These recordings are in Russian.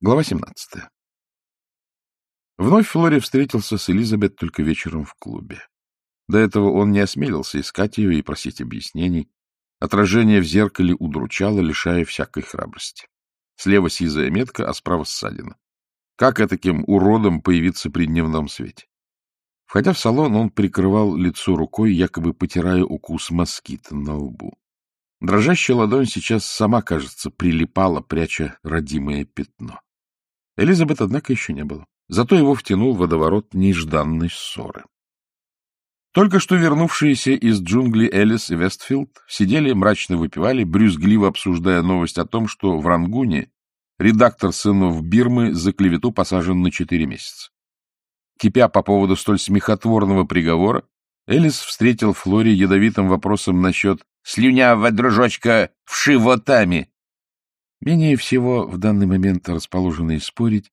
Глава 17. Вновь Флори встретился с Элизабет только вечером в клубе. До этого он не осмелился искать ее и просить объяснений. Отражение в зеркале удручало, лишая всякой храбрости. Слева сизая метка, а справа ссадина. Как этаким уродом появиться при дневном свете? Входя в салон, он прикрывал лицо рукой, якобы потирая укус москита на лбу. Дрожащая ладонь сейчас сама, кажется, прилипала, пряча родимое пятно. Элизабет, однако, еще не было. Зато его втянул водоворот нежданной ссоры. Только что вернувшиеся из джунглей Элис и Вестфилд сидели, мрачно выпивали, брюзгливо обсуждая новость о том, что в Рангуне редактор сынов Бирмы за клевету посажен на четыре месяца. Кипя по поводу столь смехотворного приговора, Элис встретил Флори ядовитым вопросом насчет «слюнявого дружочка вшивотами», Менее всего в данный момент расположенный спорить,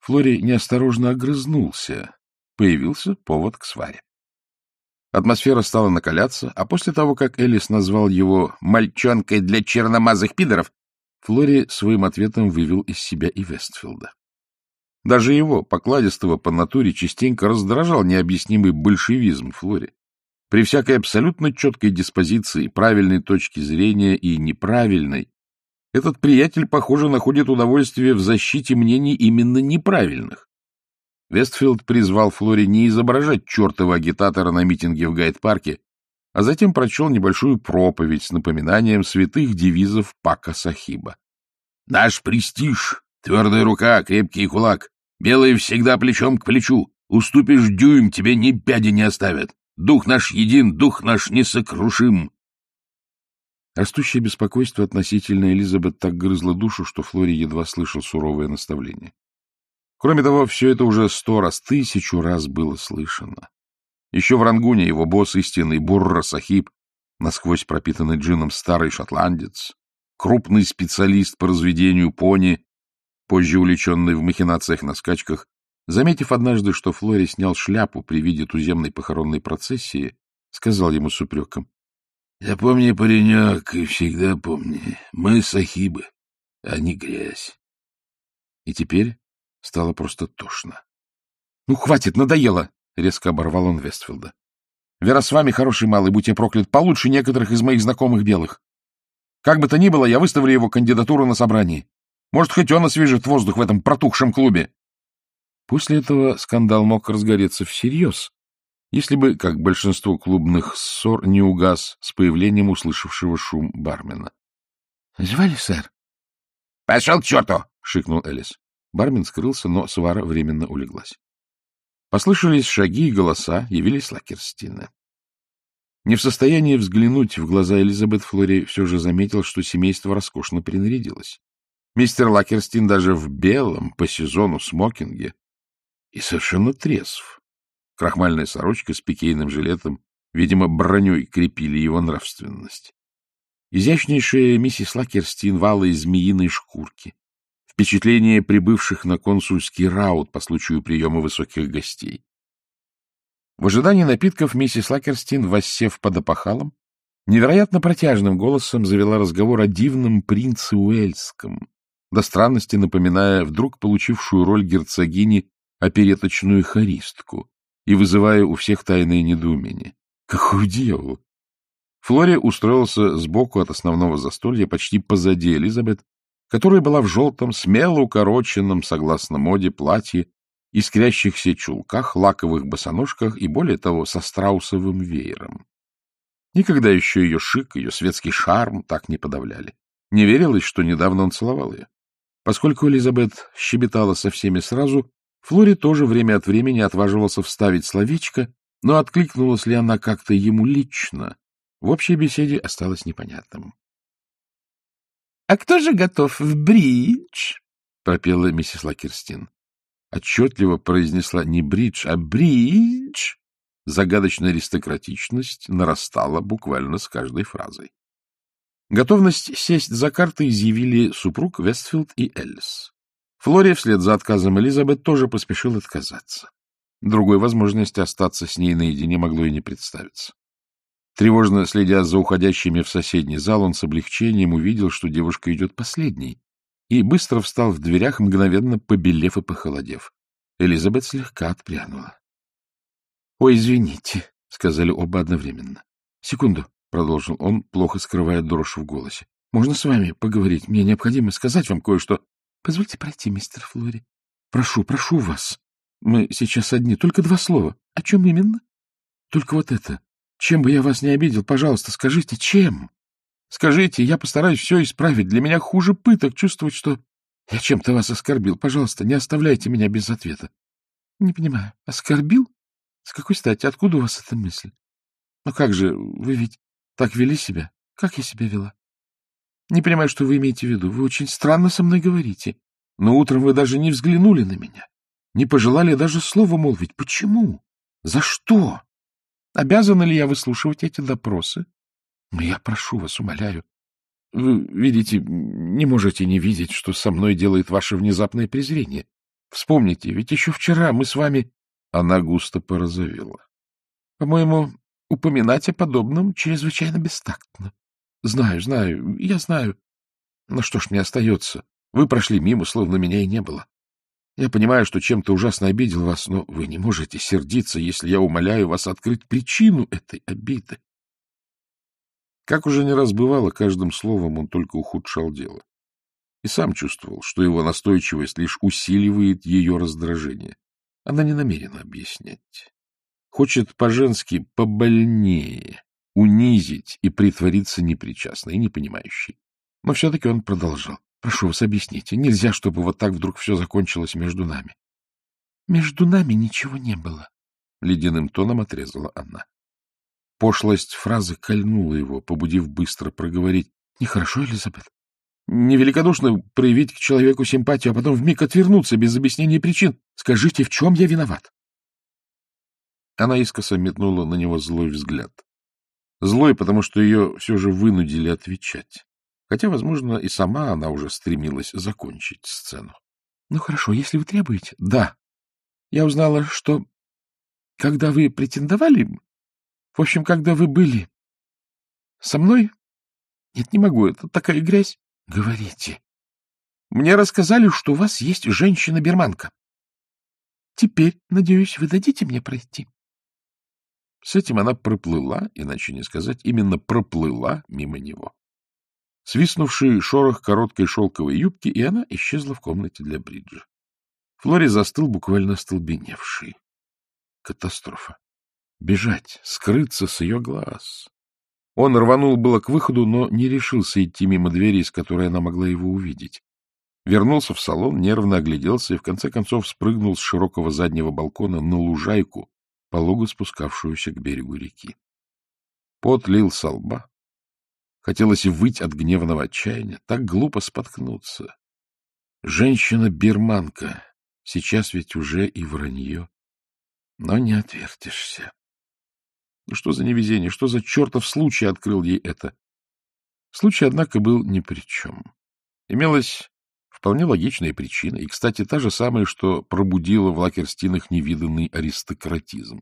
Флори неосторожно огрызнулся. Появился повод к сваре. Атмосфера стала накаляться, а после того, как Элис назвал его «мальчонкой для черномазых пидоров», Флори своим ответом вывел из себя и Вестфилда. Даже его, покладистого по натуре, частенько раздражал необъяснимый большевизм Флори. При всякой абсолютно четкой диспозиции, правильной точки зрения и неправильной, этот приятель, похоже, находит удовольствие в защите мнений именно неправильных. Вестфилд призвал Флори не изображать чертова агитатора на митинге в Гайд-парке, а затем прочел небольшую проповедь с напоминанием святых девизов пакка-сахиба. «Наш престиж, твердая рука, крепкий кулак, белый всегда плечом к плечу, уступишь дюйм, тебе ни пяди не оставят. Дух наш един, дух наш несокрушим. Растущее беспокойство относительно Элизабет так грызло душу, что Флори едва слышал суровое наставление. Кроме того, все это уже сто раз, тысячу раз было слышано. Еще в Рангуне его босс истинный Бурра Сахиб, насквозь пропитанный джином старый шотландец, крупный специалист по разведению пони, позже увлеченный в махинациях на скачках, заметив однажды, что Флори снял шляпу при виде туземной похоронной процессии, сказал ему с упреком, Запомни, паренек, и всегда помни, мы сахибы, а не грязь. И теперь стало просто тошно. — Ну, хватит, надоело! — резко оборвал он Вестфилда. — Вера с вами хороший малый, будь я проклят, получше некоторых из моих знакомых белых. Как бы то ни было, я выставлю его кандидатуру на собрании. Может, хоть он освежит воздух в этом протухшем клубе. После этого скандал мог разгореться всерьез, если бы, как большинство клубных ссор, не угас с появлением услышавшего шум бармена. — Звали, сэр? — Пошел к черту! — шикнул Элис. Бармен скрылся, но свара временно улеглась. Послышались шаги и голоса, явились Лакерстины. Не в состоянии взглянуть в глаза Элизабет Флори все же заметил, что семейство роскошно принарядилось. Мистер Лакерстин даже в белом по сезону смокинге и совершенно трезв. Крахмальная сорочка с пикейным жилетом, видимо, броней крепили его нравственность. Изящнейшая миссис Лакерстин вала из змеиной шкурки. Впечатление прибывших на консульский раут по случаю приема высоких гостей. В ожидании напитков миссис Лакерстин, воссев под опахалом, невероятно протяжным голосом завела разговор о дивном принце Уэльском, до странности напоминая вдруг получившую роль герцогини опереточную хористку, и вызывая у всех тайное недоумение. Какой дьявол! Флори устроился сбоку от основного застолья, почти позади Элизабет, которая была в желтом, смело укороченном, согласно моде, платье, искрящихся чулках, лаковых босоножках и, более того, со страусовым веером. Никогда еще ее шик, ее светский шарм так не подавляли. Не верилось, что недавно он целовал ее. Поскольку Элизабет щебетала со всеми сразу, Флори тоже время от времени отваживался вставить словечко, но откликнулась ли она как-то ему лично, в общей беседе осталось непонятным. — А кто же готов в бридж? — пропела миссис Лакерстин. Отчетливо произнесла не бридж, а бридж. Загадочная аристократичность нарастала буквально с каждой фразой. Готовность сесть за карты изъявили супруг Вестфилд и Эллис. Флори вслед за отказом Элизабет тоже поспешил отказаться. Другой возможности остаться с ней наедине могло и не представиться. Тревожно следя за уходящими в соседний зал, он с облегчением увидел, что девушка идет последней, и быстро встал в дверях, мгновенно побелев и похолодев. Элизабет слегка отпрянула. — Ой, извините, — сказали оба одновременно. — Секунду, — продолжил он, плохо скрывая дрожь в голосе. — Можно с вами поговорить? Мне необходимо сказать вам кое-что. — Позвольте пройти, мистер Флори. — Прошу, прошу вас. Мы сейчас одни. Только два слова. О чем именно? — Только вот это. Чем бы я вас не обидел, пожалуйста, скажите, чем? Скажите, я постараюсь все исправить. Для меня хуже пыток чувствовать, что я чем-то вас оскорбил. Пожалуйста, не оставляйте меня без ответа. — Не понимаю. Оскорбил? С какой стати? Откуда у вас эта мысль? Ну как же, вы ведь так вели себя? Как я себя вела? Не понимаю, что вы имеете в виду. Вы очень странно со мной говорите. Но утром вы даже не взглянули на меня. Не пожелали даже слова молвить. Почему? За что? Обязана ли я выслушивать эти допросы? Но я прошу вас, умоляю. Вы, видите, не можете не видеть, что со мной делает ваше внезапное презрение. Вспомните, ведь еще вчера мы с вами... Она густо порозовела. — По-моему, упоминать о подобном чрезвычайно бестактно. — Знаю, знаю, я знаю. Но что ж мне остается? Вы прошли мимо, словно меня и не было. Я понимаю, что чем-то ужасно обидел вас, но вы не можете сердиться, если я умоляю вас открыть причину этой обиды. Как уже не раз бывало, каждым словом он только ухудшал дело. И сам чувствовал, что его настойчивость лишь усиливает ее раздражение. Она не намерена объяснять. Хочет по-женски побольнее, унизить и притвориться непричастной и непонимающей. Но все-таки он продолжал. Прошу вас, объясните. Нельзя, чтобы вот так вдруг все закончилось между нами. — Между нами ничего не было, — ледяным тоном отрезала она. Пошлость фразы кольнула его, побудив быстро проговорить. — Нехорошо, Элизабет? Невеликодушно проявить к человеку симпатию, а потом вмиг отвернуться без объяснения причин. Скажите, в чем я виноват? Она искоса метнула на него злой взгляд. Злой, потому что ее все же вынудили отвечать. Хотя, возможно, и сама она уже стремилась закончить сцену. — Ну, хорошо, если вы требуете. — Да. Я узнала, что когда вы претендовали... В общем, когда вы были со мной... Нет, не могу, это такая грязь. — Говорите. — Мне рассказали, что у вас есть женщина-берманка. Теперь, надеюсь, вы дадите мне пройти. С этим она проплыла, иначе не сказать, именно проплыла мимо него. Свистнувший шорох короткой шелковой юбки, и она исчезла в комнате для бриджа. Флори застыл, буквально остолбеневший. Катастрофа. Бежать, скрыться с ее глаз. Он рванул было к выходу, но не решился идти мимо двери, из которой она могла его увидеть. Вернулся в салон, нервно огляделся и в конце концов спрыгнул с широкого заднего балкона на лужайку, полого спускавшуюся к берегу реки. Пот лил со лба. Хотелось выть от гневного отчаяния. Так глупо споткнуться. Женщина-бирманка. Сейчас ведь уже и вранье. Но не отвертишься. Ну что за невезение, что за чертов случай открыл ей это? Случай, однако, был ни при чем. Имелась вполне логичная причина, и, кстати, та же самая, что пробудила в Лакерстинах невиданный аристократизм.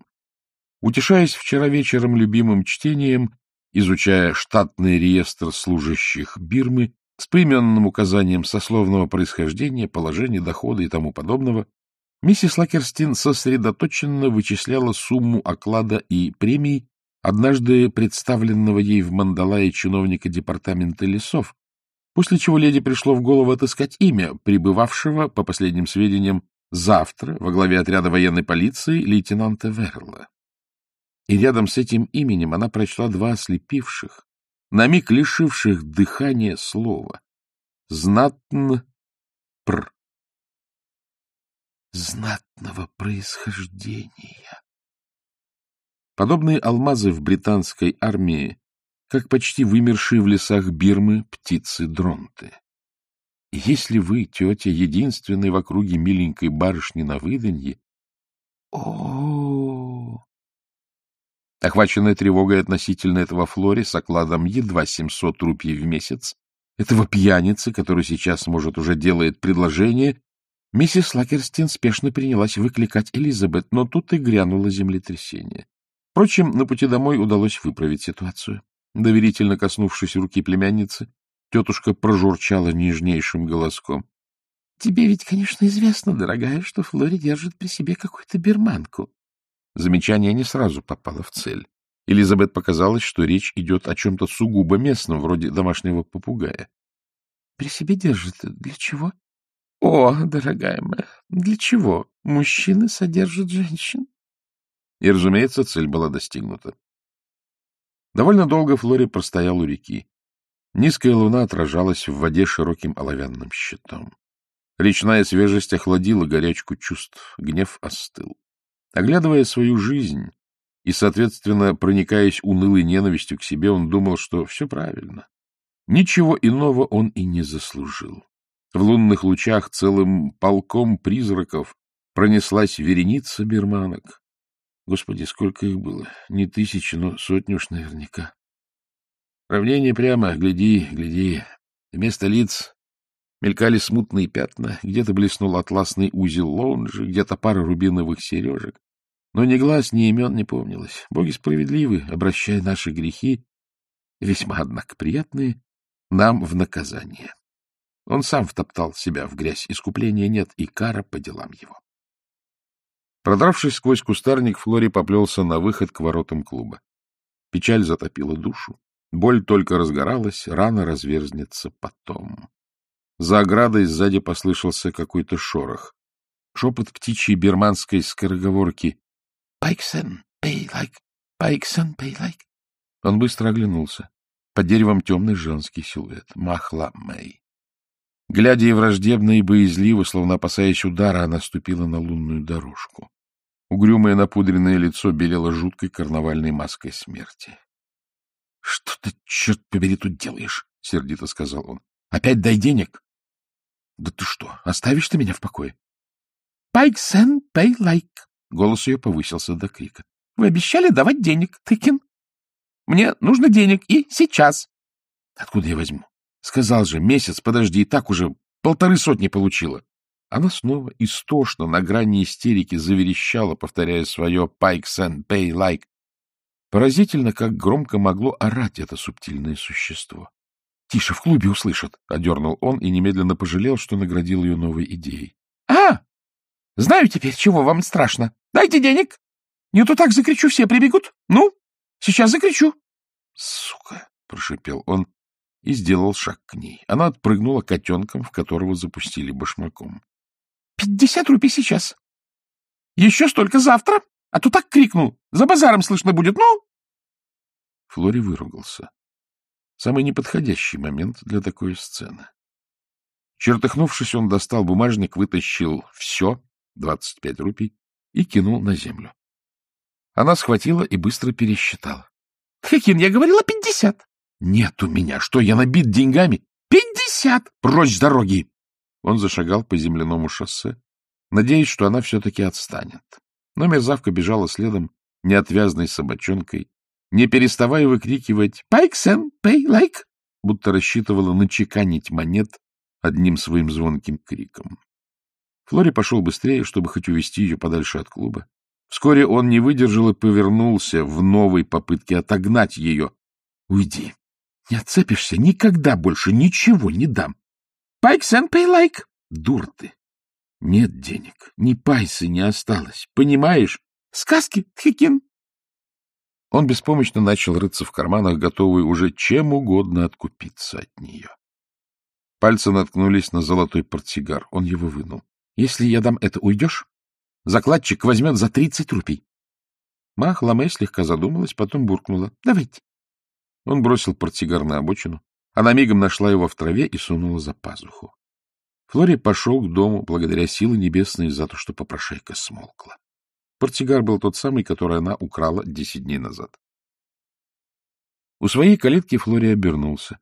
Утешаясь вчера вечером любимым чтением, изучая штатный реестр служащих Бирмы с поименным указанием сословного происхождения, положения, дохода и тому подобного, Миссис Лакерстин сосредоточенно вычисляла сумму оклада и премий однажды представленного ей в Мандалае чиновника департамента лесов, после чего леди пришло в голову отыскать имя прибывавшего, по последним сведениям, завтра во главе отряда военной полиции лейтенанта Верла. И рядом с этим именем она прочла два ослепивших, на миг лишивших дыхания слова. Знатн пр знатного происхождения. Подобные алмазы в британской армии, как почти вымершие в лесах Бирмы птицы-дронты. Если вы, тетя, единственной в округе миленькой барышни на выданье, о, Охваченная тревогой относительно этого Флори с окладом едва 700 рупий в месяц, этого пьяницы, который сейчас, может, уже делает предложение, Миссис Лакерстин спешно принялась выкликать Элизабет, но тут и грянуло землетрясение. Впрочем, на пути домой удалось выправить ситуацию. Доверительно коснувшись руки племянницы, Тетушка прожурчала нежнейшим голоском. — Тебе ведь, конечно, известно, дорогая, что Флори держит при себе какую-то берманку. Замечание не сразу попало в цель. Элизабет показалось, что речь идет о чем-то сугубо местном, вроде домашнего попугая. — При себе держит? Для чего? — О, дорогая моя, для чего? Мужчины содержат женщин. И, разумеется, цель была достигнута. Довольно долго Флори простоял у реки. Низкая луна отражалась в воде широким оловянным щитом. Речная свежесть охладила горячку чувств, гнев остыл. Оглядывая свою жизнь, и, соответственно, проникаясь унылой ненавистью к себе, он думал, что все правильно. Ничего иного он и не заслужил. В лунных лучах целым полком призраков пронеслась вереница берманок. Господи, сколько их было! Не тысячи, но сотни уж наверняка. Равнение прямо, гляди, гляди. Вместо лиц мелькали смутные пятна, где-то блеснул атласный узел лоунжа, где-то пара рубиновых сережек. Но ни глаз, ни имен не помнилось. Боги справедливы, обращая наши грехи, весьма, однако, приятные, нам в наказание. Он сам втоптал себя в грязь, искупления нет, и кара по делам его. Продравшись сквозь кустарник, Флори поплелся на выход к воротам клуба. Печаль затопила душу. Боль только разгоралась, рана разверзнется потом. За оградой сзади послышался какой-то шорох. Шепот птичьей берманской скороговорки Пайксен, like, Пайксен, like. Он быстро оглянулся. Под деревом темный женский силуэт. Махла Мэй. Глядя и враждебно, и боязливо, словно опасаясь удара, она ступила на лунную дорожку. Угрюмое напудренное лицо белело жуткой карнавальной маской смерти. — Что ты, черт побери, тут делаешь? — сердито сказал он. — Опять дай денег? — Да ты что, оставишь ты меня в покое? — Пайксен, пей лайк. Голос ее повысился до крика. — Вы обещали давать денег, Тыкин. Мне нужно денег, и сейчас. — Откуда я возьму? Сказал же, месяц, подожди, и так уже полторы сотни получила. Она снова истошно на грани истерики заверещала, повторяя свое «Pikes and pay like». Поразительно, как громко могло орать это субтильное существо. — Тише, в клубе услышат, — одернул он и немедленно пожалел, что наградил ее новой идеей. — А, знаю теперь, чего вам страшно. Дайте денег. Не то так закричу, все прибегут. Ну, сейчас закричу. — Сука! — прошипел он и сделал шаг к ней. Она отпрыгнула котенком, в которого запустили башмаком. — Пятьдесят рупий сейчас. Еще столько завтра. А то так крикнул. За базаром слышно будет. Ну? Флори выругался. Самый неподходящий момент для такой сцены. Чертыхнувшись, он достал бумажник, вытащил все, двадцать пять рупий, и кинул на землю. Она схватила и быстро пересчитала. — Хекин, я говорила пятьдесят. — Нет у меня. Что, я набит деньгами? — Пятьдесят! Прочь с дороги! Он зашагал по земляному шоссе, надеясь, что она все-таки отстанет. Но мерзавка бежала следом неотвязной собачонкой, не переставая выкрикивать «Пайксен, пей лайк!», будто рассчитывала начеканить монет одним своим звонким криком. Флори пошел быстрее, чтобы хоть увести ее подальше от клуба. Вскоре он не выдержал и повернулся в новой попытке отогнать ее. — Уйди. Не отцепишься, никогда больше ничего не дам. — Пайксен, пей лайк! Дур ты. Нет денег, ни пайсы не осталось. Понимаешь? Сказки, Тхикин. Он беспомощно начал рыться в карманах, готовый уже чем угодно откупиться от нее. Пальцы наткнулись на золотой портсигар. Он его вынул. — Если я дам это, уйдешь? Закладчик возьмет за тридцать рупий. Мах Ламей слегка задумалась, потом буркнула. — Давайте. Он бросил портсигар на обочину. Она мигом нашла его в траве и сунула за пазуху. Флори пошел к дому, благодаря силы небесной за то, что попрошайка смолкла. Портсигар был тот самый, который она украла десять дней назад. У своей калитки Флори обернулся.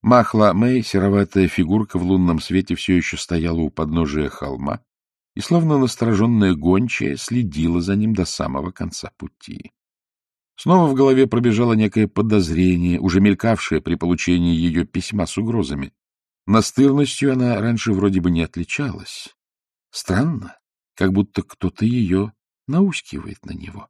Махла Мэй, сероватая фигурка в лунном свете, все еще стояла у подножия холма и, словно настороженная гончая, следила за ним до самого конца пути. Снова в голове пробежало некое подозрение, уже мелькавшее при получении ее письма с угрозами. Настырностью она раньше вроде бы не отличалась. Странно, как будто кто-то ее наускивает на него.